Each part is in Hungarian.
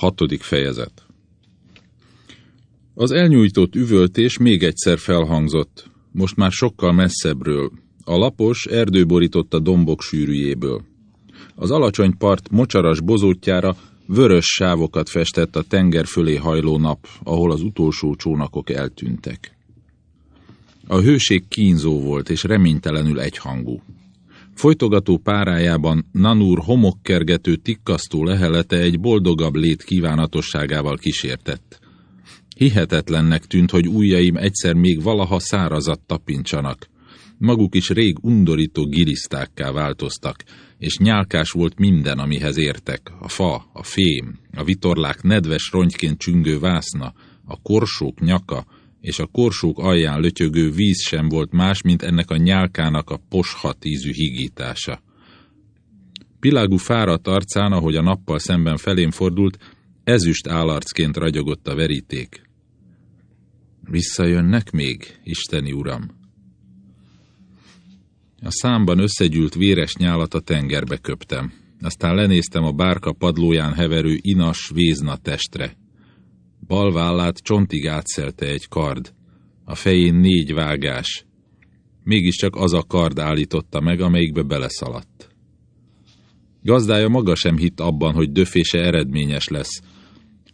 Hatodik fejezet Az elnyújtott üvöltés még egyszer felhangzott, most már sokkal messzebbről. A lapos erdő borította dombok sűrűjéből. Az alacsony part mocsaras bozótjára vörös sávokat festett a tenger fölé hajló nap, ahol az utolsó csónakok eltűntek. A hőség kínzó volt és reménytelenül egyhangú. Folytogató párájában Nanúr homokkergető tikkasztó lehelete egy boldogabb lét kívánatosságával kísértett. Hihetetlennek tűnt, hogy ujjaim egyszer még valaha szárazat tapincsanak. Maguk is rég undorító girisztákká változtak, és nyálkás volt minden, amihez értek. A fa, a fém, a vitorlák nedves rongyként csüngő vászna, a korsók nyaka, és a korsók alján lötyögő víz sem volt más, mint ennek a nyálkának a poshat ízű higítása. Pilágú fáradt arcán, ahogy a nappal szemben felém fordult, ezüst állarcként ragyogott a veríték. Visszajönnek még, Isteni Uram? A számban összegyűlt véres nyálat a tengerbe köptem. Aztán lenéztem a bárka padlóján heverő inas vézna testre. Bal vállát csontig átszelte egy kard, a fején négy vágás. Mégiscsak az a kard állította meg, amelyikbe beleszaladt. Gazdája maga sem hitt abban, hogy döfése eredményes lesz.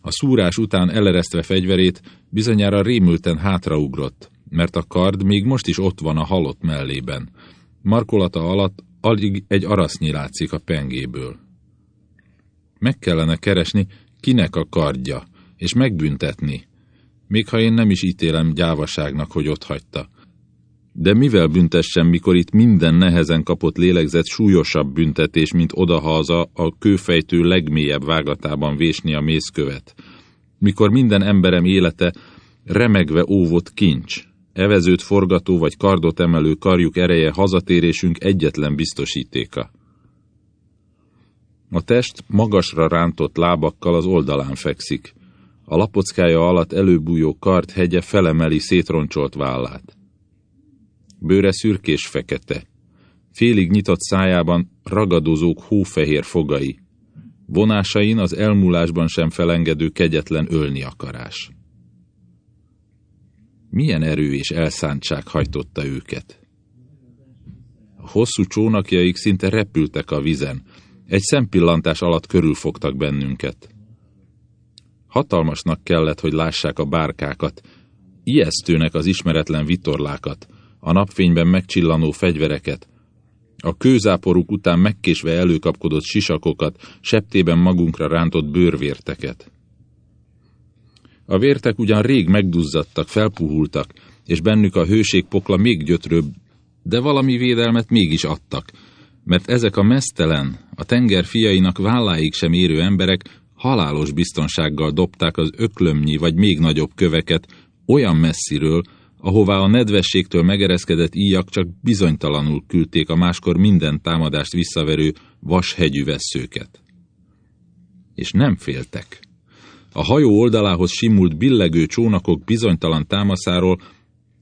A szúrás után eleresztve fegyverét bizonyára rémülten hátraugrott, mert a kard még most is ott van a halott mellében. Markolata alatt alig egy arasznyi látszik a pengéből. Meg kellene keresni, kinek a kardja, és megbüntetni, még ha én nem is ítélem gyávaságnak, hogy ott hagyta. De mivel büntessem, mikor itt minden nehezen kapott lélegzett súlyosabb büntetés, mint odahaza a kőfejtő legmélyebb vágatában vésni a mészkövet? Mikor minden emberem élete remegve óvott kincs, evezőt forgató vagy kardot emelő karjuk ereje hazatérésünk egyetlen biztosítéka. A test magasra rántott lábakkal az oldalán fekszik. A lapockája alatt előbújó kart hegye felemeli szétroncsolt vállát. Bőre szürkés fekete. Félig nyitott szájában ragadozók hófehér fogai. Vonásain az elmúlásban sem felengedő kegyetlen ölni akarás. Milyen erő és elszántság hajtotta őket. A hosszú csónakjaik szinte repültek a vizen, egy szempillantás alatt körülfogtak bennünket. Hatalmasnak kellett, hogy lássák a bárkákat, ijesztőnek az ismeretlen vitorlákat, a napfényben megcsillanó fegyvereket, a kőzáporuk után megkésve előkapkodott sisakokat, septében magunkra rántott bőrvérteket. A vértek ugyan rég megduzzadtak, felpuhultak, és bennük a hőség pokla még gyötrőbb, de valami védelmet mégis adtak, mert ezek a mesztelen, a tenger fiainak válláig sem érő emberek halálos biztonsággal dobták az öklömnyi vagy még nagyobb köveket olyan messziről, ahová a nedvességtől megereszkedett íjak csak bizonytalanul küldték a máskor minden támadást visszaverő vashegyű vesszőket. És nem féltek. A hajó oldalához simult billegő csónakok bizonytalan támaszáról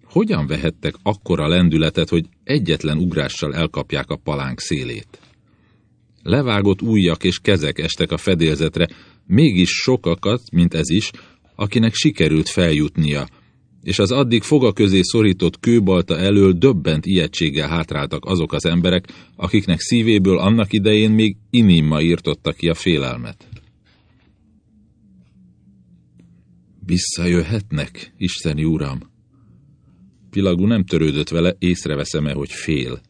hogyan vehettek akkora lendületet, hogy egyetlen ugrással elkapják a palánk szélét? Levágott ujjak és kezek estek a fedélzetre, mégis sokakat, mint ez is, akinek sikerült feljutnia, és az addig foga közé szorított kőbalta elől döbbent ijegységgel hátráltak azok az emberek, akiknek szívéből annak idején még inimma írtotta ki a félelmet. Visszajöhetnek, Isteni Uram! Pilagú nem törődött vele, észreveszem-e, hogy fél.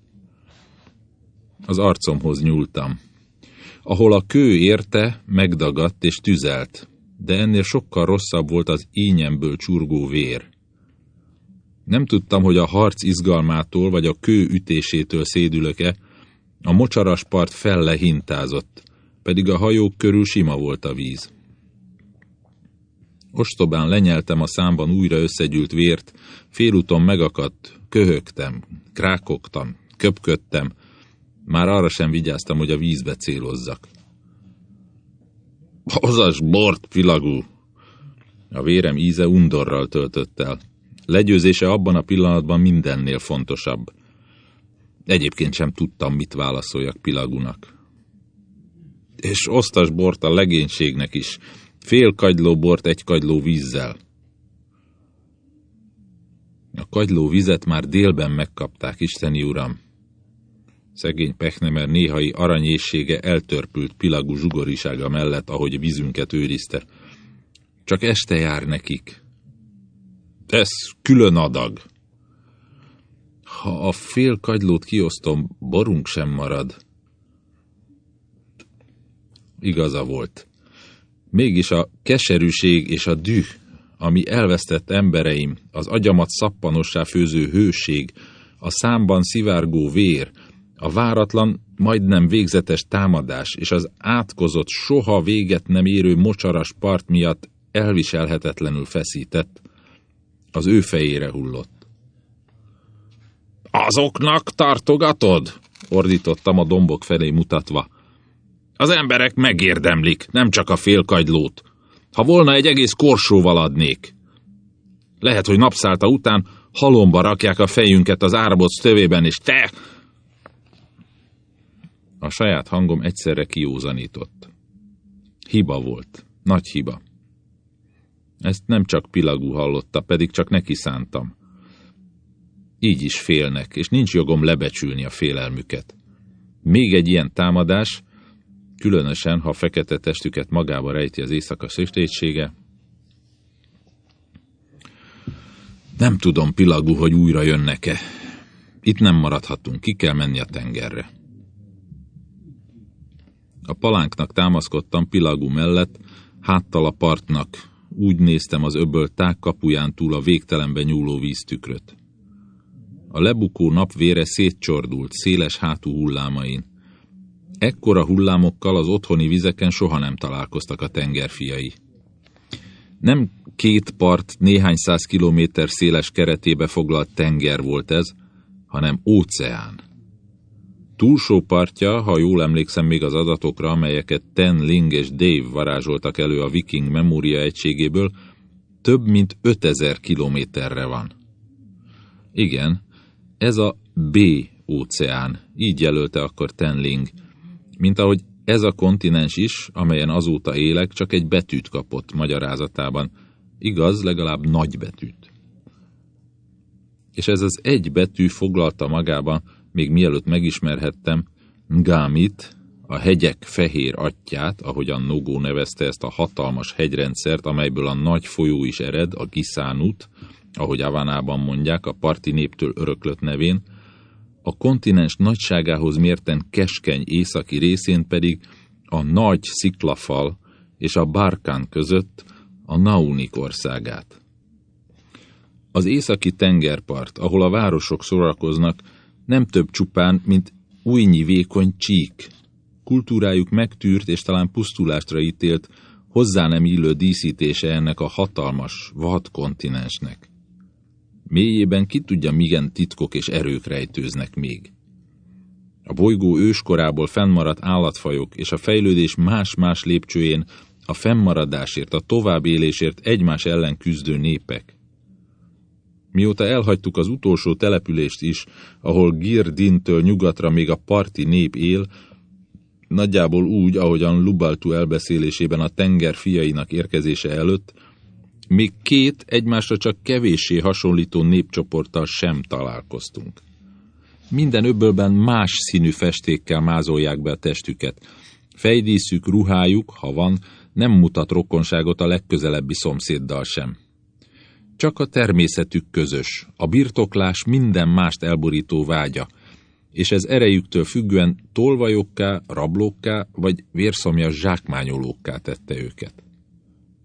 Az arcomhoz nyúltam. Ahol a kő érte, megdagadt és tüzelt, de ennél sokkal rosszabb volt az ényemből csurgó vér. Nem tudtam, hogy a harc izgalmától vagy a kő ütésétől szédülök-e, a mocsaras part fellehintázott, pedig a hajók körül sima volt a víz. Ostobán lenyeltem a számban újra összegyűlt vért, félúton megakadt, köhögtem, krákogtam, köpködtem, már arra sem vigyáztam, hogy a vízbe célozzak. Hozas bort, pilagú! A vérem íze undorral töltött el. Legyőzése abban a pillanatban mindennél fontosabb. Egyébként sem tudtam, mit válaszoljak Pilagunak. És osztas bort a legénységnek is, Fél kagyló bort egy kagyló vízzel. A kagyló vizet már délben megkapták, Isteni Uram. Szegény Pechnemer néhai aranyészsége eltörpült pilagú zsugorisága mellett, ahogy vízünket őrizte. Csak este jár nekik. Ez külön adag. Ha a fél kagylót kiosztom, borunk sem marad. Igaza volt. Mégis a keserűség és a düh, ami elvesztett embereim, az agyamat szappanossá főző hőség, a számban szivárgó vér, a váratlan, majdnem végzetes támadás és az átkozott, soha véget nem érő mocsaras part miatt elviselhetetlenül feszített, az ő fejére hullott. Azoknak tartogatod? ordítottam a dombok felé mutatva. Az emberek megérdemlik, nem csak a félkagylót. Ha volna egy egész korsóval adnék. Lehet, hogy napszálta után halomba rakják a fejünket az áraboc tövében, és te... A saját hangom egyszerre kiózanított. Hiba volt. Nagy hiba. Ezt nem csak Pilagú hallotta, pedig csak neki szántam. Így is félnek, és nincs jogom lebecsülni a félelmüket. Még egy ilyen támadás, különösen, ha fekete testüket magába rejti az éjszaka sötétsége. Nem tudom, Pilagú, hogy újra jönnek-e. Itt nem maradhatunk, ki kell menni a tengerre. A palánknak támaszkodtam Pilagú mellett, háttal a partnak, úgy néztem az öböl kapuján túl a végtelenbe nyúló víztükröt. A lebukó napvére szétcsordult, széles hátú hullámain. Ekkora hullámokkal az otthoni vizeken soha nem találkoztak a tengerfiai. Nem két part néhány száz kilométer széles keretébe foglalt tenger volt ez, hanem óceán. Túlsó partja, ha jól emlékszem még az adatokra, amelyeket Ten, Ling és Dave varázsoltak elő a Viking memória egységéből, több mint 5000 kilométerre van. Igen, ez a B óceán, így jelölte akkor Ten Ling, mint ahogy ez a kontinens is, amelyen azóta élek, csak egy betűt kapott magyarázatában. Igaz, legalább nagy betűt. És ez az egy betű foglalta magában még mielőtt megismerhettem Ngámit, a hegyek fehér atyát, ahogyan Nogó nevezte ezt a hatalmas hegyrendszert, amelyből a nagy folyó is ered, a Giszánut, ahogy Avanában mondják, a parti néptől öröklött nevén, a kontinens nagyságához mérten keskeny északi részén pedig a nagy sziklafal és a Bárkán között a Naunik országát. Az északi tengerpart, ahol a városok szórakoznak, nem több csupán, mint újnyi vékony csík. Kultúrájuk megtűrt és talán pusztulásra ítélt, hozzá nem illő díszítése ennek a hatalmas, vad kontinensnek. Mélyében ki tudja, migen titkok és erők rejtőznek még. A bolygó őskorából fennmaradt állatfajok és a fejlődés más-más lépcsőjén a fennmaradásért, a továbbélésért egymás ellen küzdő népek. Mióta elhagytuk az utolsó települést is, ahol Girdintől nyugatra még a parti nép él, nagyjából úgy, ahogyan Lubaltu elbeszélésében a tenger fiainak érkezése előtt, még két egymásra csak kevéssé hasonlító népcsoporttal sem találkoztunk. Minden öbölben más színű festékkel mázolják be a testüket. Fejdíszük, ruhájuk, ha van, nem mutat rokonságot a legközelebbi szomszéddal sem. Csak a természetük közös, a birtoklás minden mást elborító vágya, és ez erejüktől függően tolvajokká, rablókká vagy vérszomjas zsákmányolókká tette őket.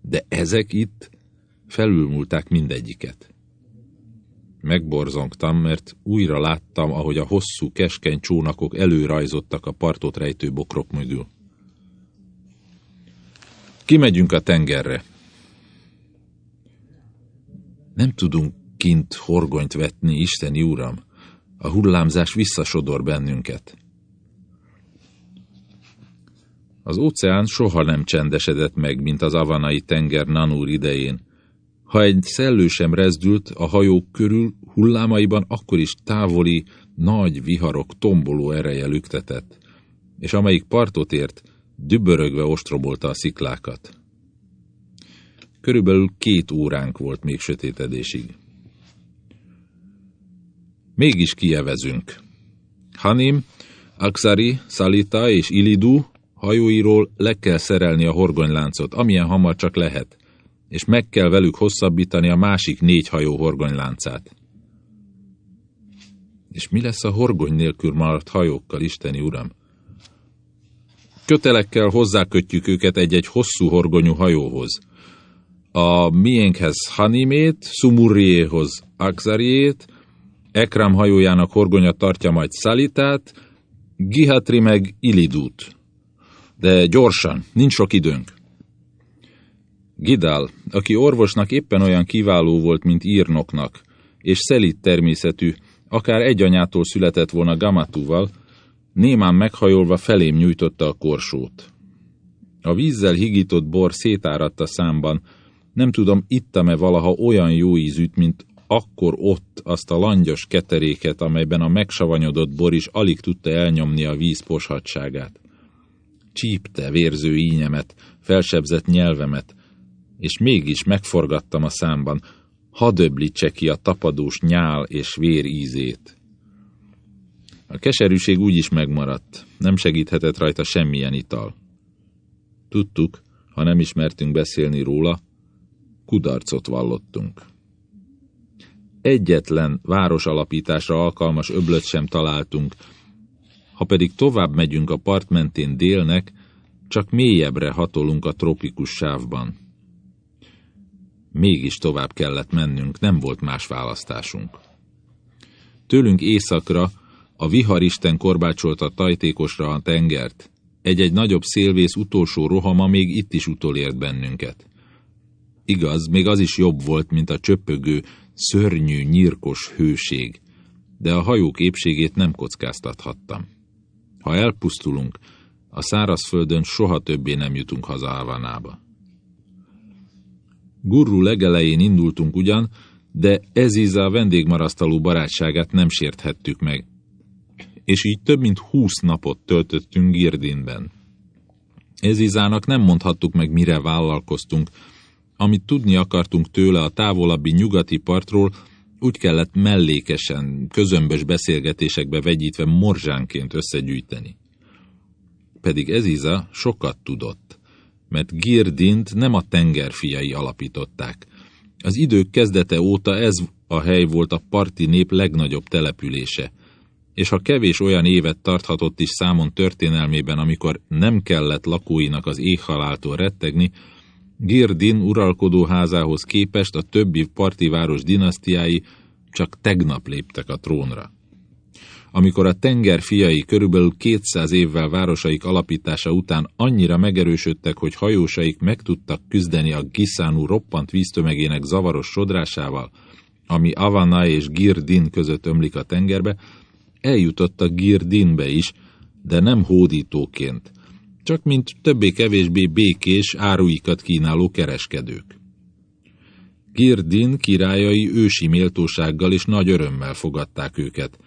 De ezek itt felülmúlták mindegyiket. Megborzongtam, mert újra láttam, ahogy a hosszú, keskeny csónakok előrajzottak a partot rejtő bokrok mögül. Kimegyünk a tengerre, nem tudunk kint horgonyt vetni, Isteni Uram. A hullámzás visszasodor bennünket. Az óceán soha nem csendesedett meg, mint az avanai tenger Nanúr idején. Ha egy szellő sem rezdült a hajók körül, hullámaiban akkor is távoli, nagy viharok tomboló ereje lüktetett, és amelyik partot ért, dübörögve ostrobolta a sziklákat. Körülbelül két óránk volt még sötétedésig. Mégis kijevezünk. Hanim, Aksari, Salita és Ilidu hajóiról le kell szerelni a horgonyláncot, amilyen hamar csak lehet, és meg kell velük hosszabbítani a másik négy hajó horgonyláncát. És mi lesz a horgony nélkül maradt hajókkal, Isteni Uram? Kötelekkel hozzákötjük őket egy-egy hosszú horgonyú hajóhoz. A miénkhez Hanimét, Sumurriéhoz Akzariét, Ekram hajójának horgonya tartja majd Szalitát, Gihatri meg Ilidút. De gyorsan, nincs sok időnk. Gidál, aki orvosnak éppen olyan kiváló volt, mint írnoknak, és szelít természetű, akár egy anyától született volna Gamatúval, némán meghajolva felém nyújtotta a korsót. A vízzel higított bor szétáradt a számban, nem tudom, ittam-e valaha olyan jó ízűt, mint akkor ott azt a langyos keteréket, amelyben a megsavanyodott bor is alig tudta elnyomni a víz poshatságát. Csípte vérző ínyemet, felsebzett nyelvemet, és mégis megforgattam a számban, hadd ki a tapadós nyál és vér ízét. A keserűség úgy is megmaradt, nem segíthetett rajta semmilyen ital. Tudtuk, ha nem ismertünk beszélni róla, kudarcot vallottunk. Egyetlen városalapításra alkalmas öblöt sem találtunk, ha pedig tovább megyünk a part mentén délnek, csak mélyebbre hatolunk a tropikus sávban. Mégis tovább kellett mennünk, nem volt más választásunk. Tőlünk északra a viharisten korbácsolta tajtékosra a tengert. Egy-egy nagyobb szélvész utolsó rohama még itt is utolért bennünket. Igaz, még az is jobb volt, mint a csöpögő, szörnyű, nyírkos hőség, de a hajók épségét nem kockáztathattam. Ha elpusztulunk, a szárazföldön soha többé nem jutunk haza Havanába. Gurru legelején indultunk ugyan, de Eziza vendégmarasztaló barátságát nem sérthettük meg, és így több mint húsz napot töltöttünk Girdinben. Ezizának nem mondhattuk meg, mire vállalkoztunk, amit tudni akartunk tőle a távolabbi nyugati partról, úgy kellett mellékesen, közömbös beszélgetésekbe vegyítve morzsánként összegyűjteni. Pedig Eziza sokat tudott, mert Girdint nem a tengerfiai alapították. Az idők kezdete óta ez a hely volt a parti nép legnagyobb települése, és ha kevés olyan évet tarthatott is számon történelmében, amikor nem kellett lakóinak az éhhaláltól rettegni, Girdin uralkodó házához képest a többi parti város dinasztiái csak tegnap léptek a trónra. Amikor a tenger fiai körülbelül 200 évvel városaik alapítása után annyira megerősödtek, hogy hajósaik meg tudtak küzdeni a Giszánú roppant víztömegének zavaros sodrásával, ami Avana és Girdin között ömlik a tengerbe, eljutottak Girdinbe is, de nem hódítóként, csak mint többé-kevésbé békés áruikat kínáló kereskedők. Girdin királyai ősi méltósággal és nagy örömmel fogadták őket,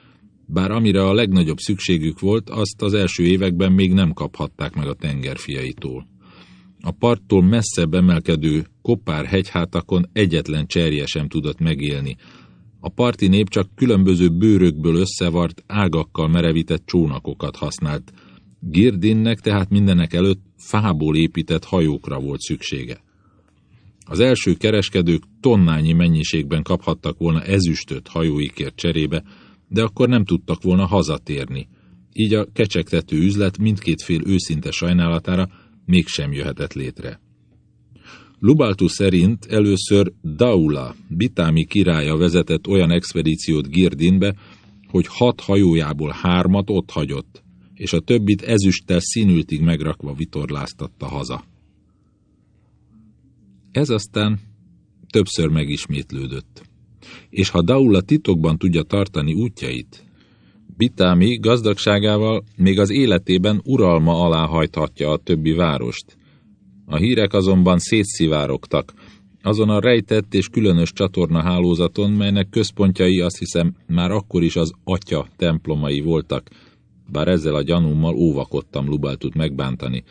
bár amire a legnagyobb szükségük volt, azt az első években még nem kaphatták meg a tengerfiaitól. A parttól messzebb emelkedő kopár hegyhátakon egyetlen cserje sem tudott megélni. A parti nép csak különböző bőrökből összevart, ágakkal merevített csónakokat használt, Girdinnek tehát mindenek előtt fából épített hajókra volt szüksége. Az első kereskedők tonnányi mennyiségben kaphattak volna ezüstöt hajóikért cserébe, de akkor nem tudtak volna hazatérni. Így a kecsegtető üzlet mindkét fél őszinte sajnálatára mégsem jöhetett létre. Lubaltu szerint először Daula, Bitámi királya vezetett olyan expedíciót Girdinbe, hogy hat hajójából hármat ott hagyott, és a többit ezüsttel színültig megrakva vitorláztatta haza. Ez aztán többször megismétlődött. És ha Daula titokban tudja tartani útjait, Bitámi gazdagságával még az életében uralma alá hajthatja a többi várost. A hírek azonban szétszivárogtak, azon a rejtett és különös csatorna hálózaton, melynek központjai azt hiszem már akkor is az atya templomai voltak, bár ezzel a gyanúmmal óvakodtam Lubaltut megbántani.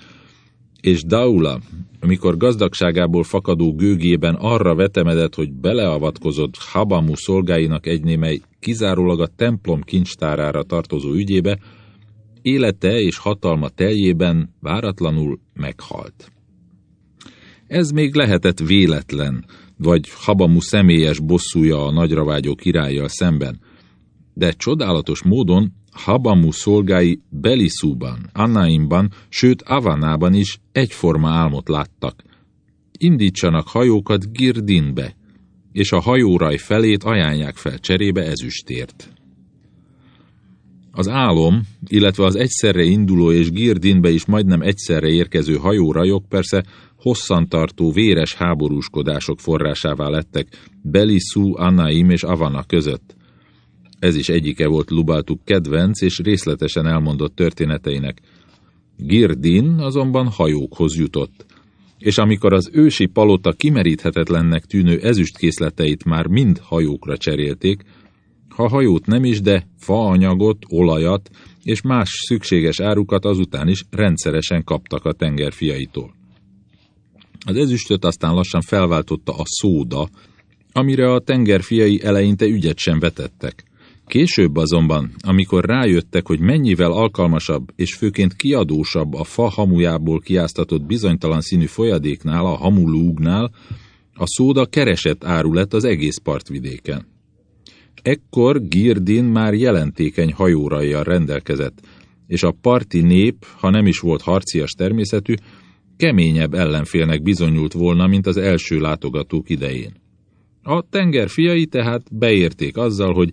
És Daula, amikor gazdagságából fakadó gőgében arra vetemedett, hogy beleavatkozott Habamu szolgáinak egy némely kizárólag a templom kincstárára tartozó ügyébe, élete és hatalma teljében váratlanul meghalt. Ez még lehetett véletlen, vagy Habamu személyes bosszúja a nagyra vágyó királlyal szemben, de csodálatos módon Habamu szolgái Belisúban, Annaimban, sőt Avanában is egyforma álmot láttak. Indítsanak hajókat Girdinbe, és a hajóraj felét ajánlják fel cserébe ezüstért. Az álom, illetve az egyszerre induló és Girdinbe is majdnem egyszerre érkező hajórajok persze hosszantartó véres háborúskodások forrásává lettek Belisú, Annaim és Avana között. Ez is egyike volt Lubaltuk kedvenc és részletesen elmondott történeteinek. Girdin azonban hajókhoz jutott, és amikor az ősi palota kimeríthetetlennek tűnő ezüstkészleteit már mind hajókra cserélték, ha hajót nem is, de faanyagot, olajat és más szükséges árukat azután is rendszeresen kaptak a tengerfiaitól. Az ezüstöt aztán lassan felváltotta a szóda, amire a tengerfiai eleinte ügyet sem vetettek. Később azonban, amikor rájöttek, hogy mennyivel alkalmasabb és főként kiadósabb a fa hamujából kiáztatott bizonytalan színű folyadéknál, a hamulúgnál, a szóda keresett áru lett az egész partvidéken. Ekkor Girdin már jelentékeny hajórajjal rendelkezett, és a parti nép, ha nem is volt harcias természetű, keményebb ellenfélnek bizonyult volna, mint az első látogatók idején. A tenger fiai tehát beérték azzal, hogy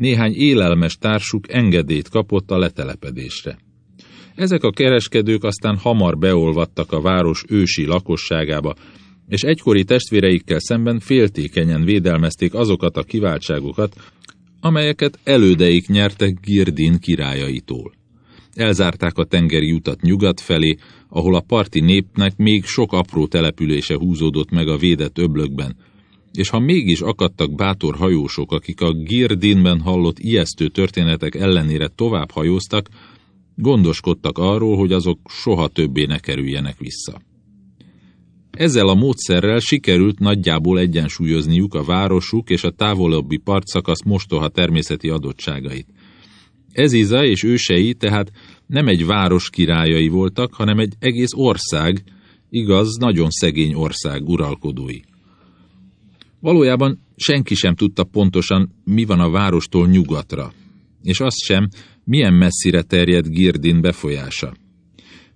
néhány élelmes társuk engedélyt kapott a letelepedésre. Ezek a kereskedők aztán hamar beolvadtak a város ősi lakosságába, és egykori testvéreikkel szemben féltékenyen védelmezték azokat a kiváltságokat, amelyeket elődeik nyertek Girdin királyaitól. Elzárták a tengeri utat nyugat felé, ahol a parti népnek még sok apró települése húzódott meg a védett öblökben, és ha mégis akadtak bátor hajósok, akik a Girdinben hallott ijesztő történetek ellenére tovább hajóztak, gondoskodtak arról, hogy azok soha többé ne kerüljenek vissza. Ezzel a módszerrel sikerült nagyjából egyensúlyozniuk a városuk és a távolabbi partszakasz mostoha természeti adottságait. Eziza és ősei tehát nem egy város királyai voltak, hanem egy egész ország, igaz, nagyon szegény ország uralkodói. Valójában senki sem tudta pontosan, mi van a várostól nyugatra, és azt sem, milyen messzire terjed Girdin befolyása.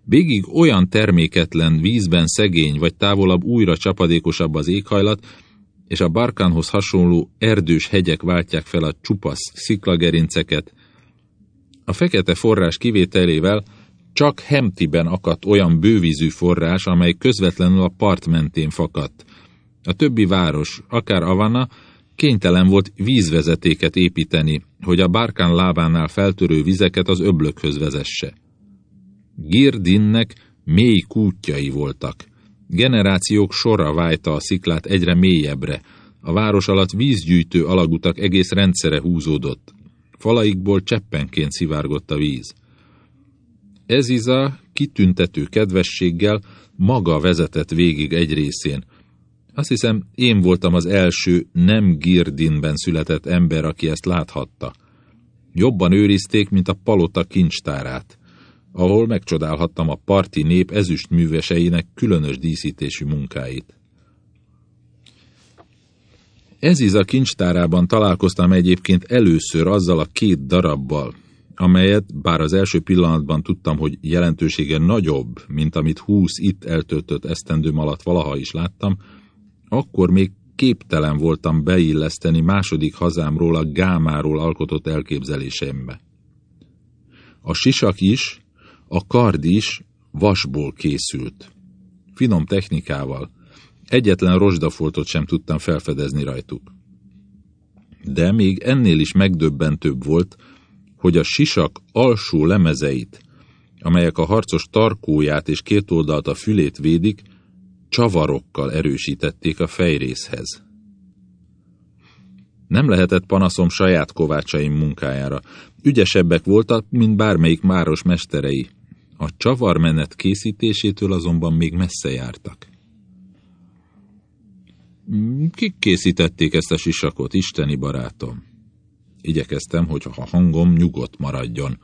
Végig olyan terméketlen, vízben szegény vagy távolabb újra csapadékosabb az éghajlat, és a Barkánhoz hasonló erdős hegyek váltják fel a csupasz sziklagerinceket. A fekete forrás kivételével csak Hemtiben akadt olyan bővízű forrás, amely közvetlenül a part mentén fakadt. A többi város, akár Avana, kénytelen volt vízvezetéket építeni, hogy a Barkán lábánál feltörő vizeket az öblökhöz vezesse. Girdinnek mély kútjai voltak. Generációk sorra vájta a sziklát egyre mélyebbre. A város alatt vízgyűjtő alagutak egész rendszere húzódott. Falaikból cseppenként szivárgott a víz. Eziza kitüntető kedvességgel maga vezetett végig egy részén. Azt hiszem, én voltam az első nem Girdinben született ember, aki ezt láthatta. Jobban őrizték, mint a palota kincstárát ahol megcsodálhattam a parti nép ezüst műveseinek különös díszítésű munkáit. Ez a kincstárában találkoztam egyébként először azzal a két darabbal, amelyet, bár az első pillanatban tudtam, hogy jelentősége nagyobb, mint amit húsz itt eltöltött esztendőm alatt valaha is láttam, akkor még képtelen voltam beilleszteni második hazámról a gámáról alkotott elképzelésembe. A sisak is, a kard is vasból készült. Finom technikával. Egyetlen rozsdafoltot sem tudtam felfedezni rajtuk. De még ennél is megdöbbentőbb volt, hogy a sisak alsó lemezeit, amelyek a harcos tarkóját és két oldalt a fülét védik, csavarokkal erősítették a fejrészhez. Nem lehetett panaszom saját kovácsaim munkájára. Ügyesebbek voltak, mint bármelyik máros mesterei. A csavarmenet készítésétől azonban még messze jártak. Kik készítették ezt a sisakot, isteni barátom? Igyekeztem, hogy a hangom nyugodt maradjon.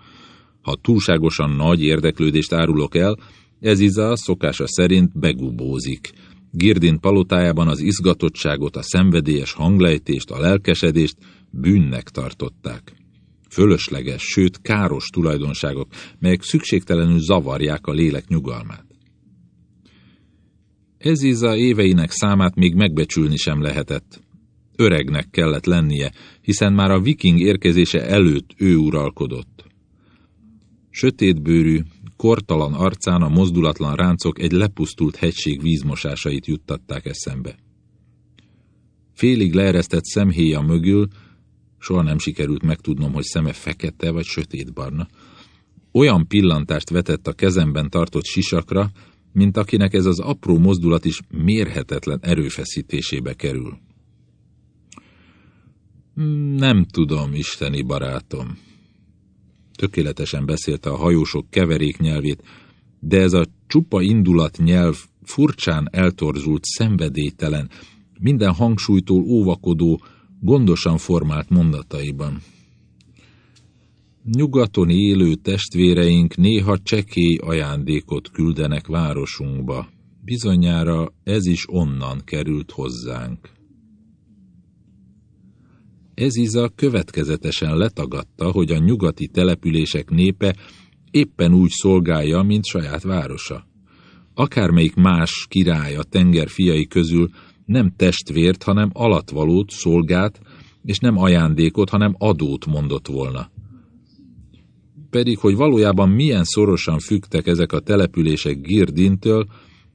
Ha túlságosan nagy érdeklődést árulok el, ez Iza szokása szerint begubózik. Girdin palotájában az izgatottságot, a szenvedélyes hanglejtést, a lelkesedést bűnnek tartották. Fölösleges, sőt káros tulajdonságok, melyek szükségtelenül zavarják a lélek nyugalmát. Eziza éveinek számát még megbecsülni sem lehetett. Öregnek kellett lennie, hiszen már a viking érkezése előtt ő uralkodott. Sötétbőrű, kortalan arcán a mozdulatlan ráncok egy lepusztult hegység vízmosásait juttatták eszembe. Félig leeresztett szemhéja mögül, soha nem sikerült megtudnom, hogy szeme fekete vagy sötétbarna, olyan pillantást vetett a kezemben tartott sisakra, mint akinek ez az apró mozdulat is mérhetetlen erőfeszítésébe kerül. Nem tudom, isteni barátom. Tökéletesen beszélte a hajósok keverék nyelvét, de ez a csupa indulat nyelv furcsán eltorzult, szenvedélytelen, minden hangsúlytól óvakodó, gondosan formált mondataiban. Nyugaton élő testvéreink néha csekély ajándékot küldenek városunkba. Bizonyára ez is onnan került hozzánk. Eziza következetesen letagadta, hogy a nyugati települések népe éppen úgy szolgálja, mint saját városa. Akármelyik más király a tenger fiai közül nem testvért, hanem alatvalót, szolgát, és nem ajándékot, hanem adót mondott volna pedig, hogy valójában milyen szorosan fügtek ezek a települések Girdintől,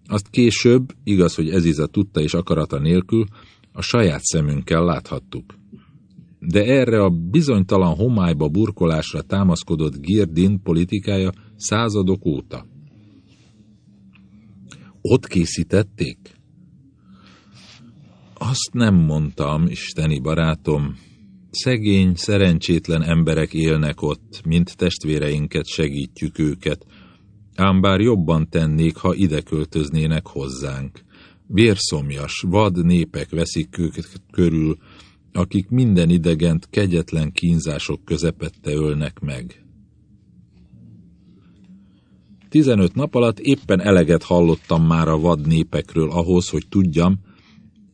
azt később, igaz, hogy Eziza tudta és akarata nélkül, a saját szemünkkel láthattuk. De erre a bizonytalan homályba burkolásra támaszkodott Girdin politikája századok óta. Ott készítették? Azt nem mondtam, isteni barátom, Szegény, szerencsétlen emberek élnek ott, mint testvéreinket segítjük őket, ám bár jobban tennék, ha ide költöznének hozzánk. Vérszomjas, vad népek veszik őket körül, akik minden idegent kegyetlen kínzások közepette ölnek meg. Tizenöt nap alatt éppen eleget hallottam már a vad népekről ahhoz, hogy tudjam,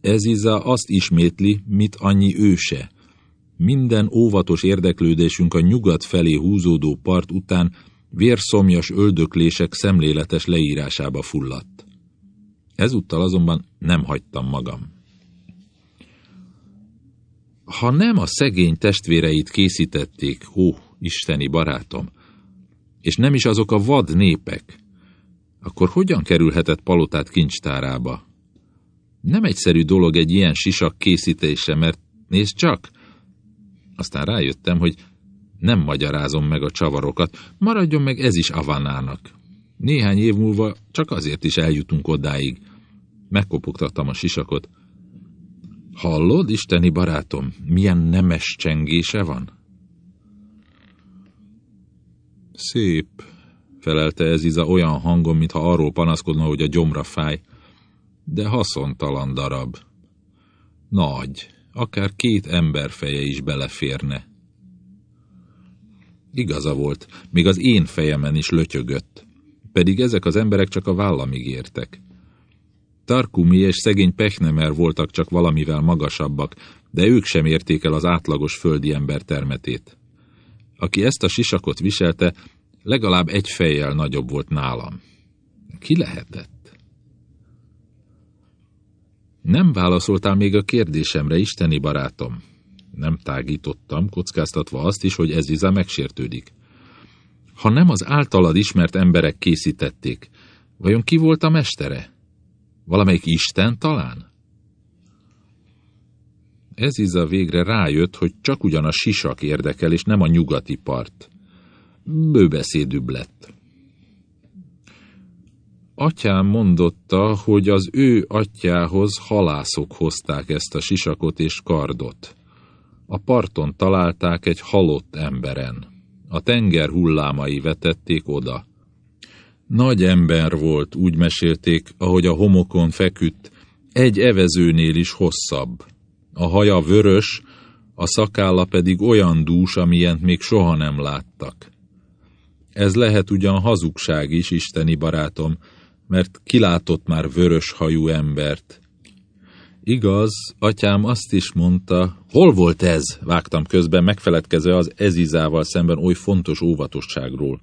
ez Iza azt ismétli, mit annyi őse, minden óvatos érdeklődésünk a nyugat felé húzódó part után vérszomjas öldöklések szemléletes leírásába fulladt. Ezúttal azonban nem hagytam magam. Ha nem a szegény testvéreit készítették, ó, isteni barátom, és nem is azok a vad népek, akkor hogyan kerülhetett palotát kincstárába? Nem egyszerű dolog egy ilyen sisak készítése, mert nézd csak, aztán rájöttem, hogy nem magyarázom meg a csavarokat, maradjon meg ez is Avanának. Néhány év múlva csak azért is eljutunk odáig. Megkopogtattam a sisakot. Hallod, isteni barátom, milyen nemes csengése van? Szép, felelte ez Iza olyan hangon, mintha arról panaszkodna, hogy a gyomra fáj, de haszontalan darab. Nagy, akár két ember feje is beleférne. Igaza volt, még az én fejemen is lötyögött, pedig ezek az emberek csak a vállamig értek. Tarkumi és szegény Pechnemer voltak csak valamivel magasabbak, de ők sem érték el az átlagos földi ember termetét. Aki ezt a sisakot viselte, legalább egy fejjel nagyobb volt nálam. Ki lehetett? Nem válaszoltál még a kérdésemre, isteni barátom. Nem tágítottam, kockáztatva azt is, hogy Eziza megsértődik. Ha nem az általad ismert emberek készítették, vajon ki volt a mestere? Valamelyik Isten talán? Eziza végre rájött, hogy csak ugyan a sisak érdekel, és nem a nyugati part. Bőbeszédűbb lett. Atyám mondotta, hogy az ő atyához halászok hozták ezt a sisakot és kardot. A parton találták egy halott emberen. A tenger hullámai vetették oda. Nagy ember volt, úgy mesélték, ahogy a homokon feküdt, egy evezőnél is hosszabb. A haja vörös, a szakálla pedig olyan dús, amilyent még soha nem láttak. Ez lehet ugyan hazugság is, isteni barátom, mert kilátott már vörös hajú embert. Igaz, atyám azt is mondta, hol volt ez? Vágtam közben, megfeledkezve az ezizával szemben oly fontos óvatosságról.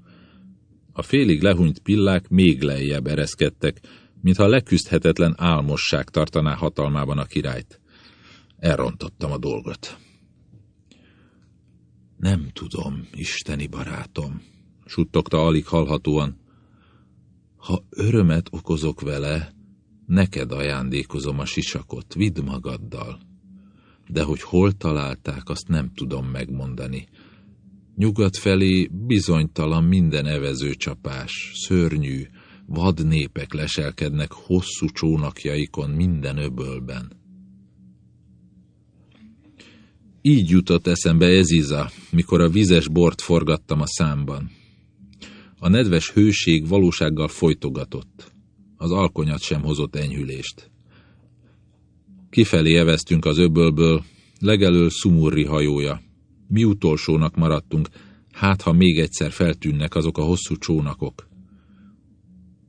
A félig lehunyt pillák még lejjebb ereszkedtek, mintha leküzdhetetlen álmosság tartaná hatalmában a királyt. Elrontottam a dolgot. Nem tudom, isteni barátom, suttogta alig hallhatóan. Ha örömet okozok vele, neked ajándékozom a sisakot, vidd magaddal. De hogy hol találták, azt nem tudom megmondani. Nyugat felé bizonytalan minden evező csapás, szörnyű, vad népek leselkednek hosszú csónakjaikon minden öbölben. Így jutott eszembe Eziza, mikor a vizes bort forgattam a számban. A nedves hőség valósággal folytogatott. Az alkonyat sem hozott enyhülést. Kifelé eveztünk az öbölből, legelől Szumurri hajója. Mi utolsónak maradtunk, hát ha még egyszer feltűnnek azok a hosszú csónakok.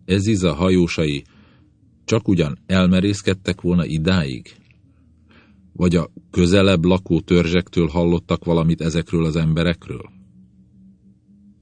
Eziza hajósai csak ugyan elmerészkedtek volna idáig? Vagy a közelebb lakó törzsektől hallottak valamit ezekről az emberekről?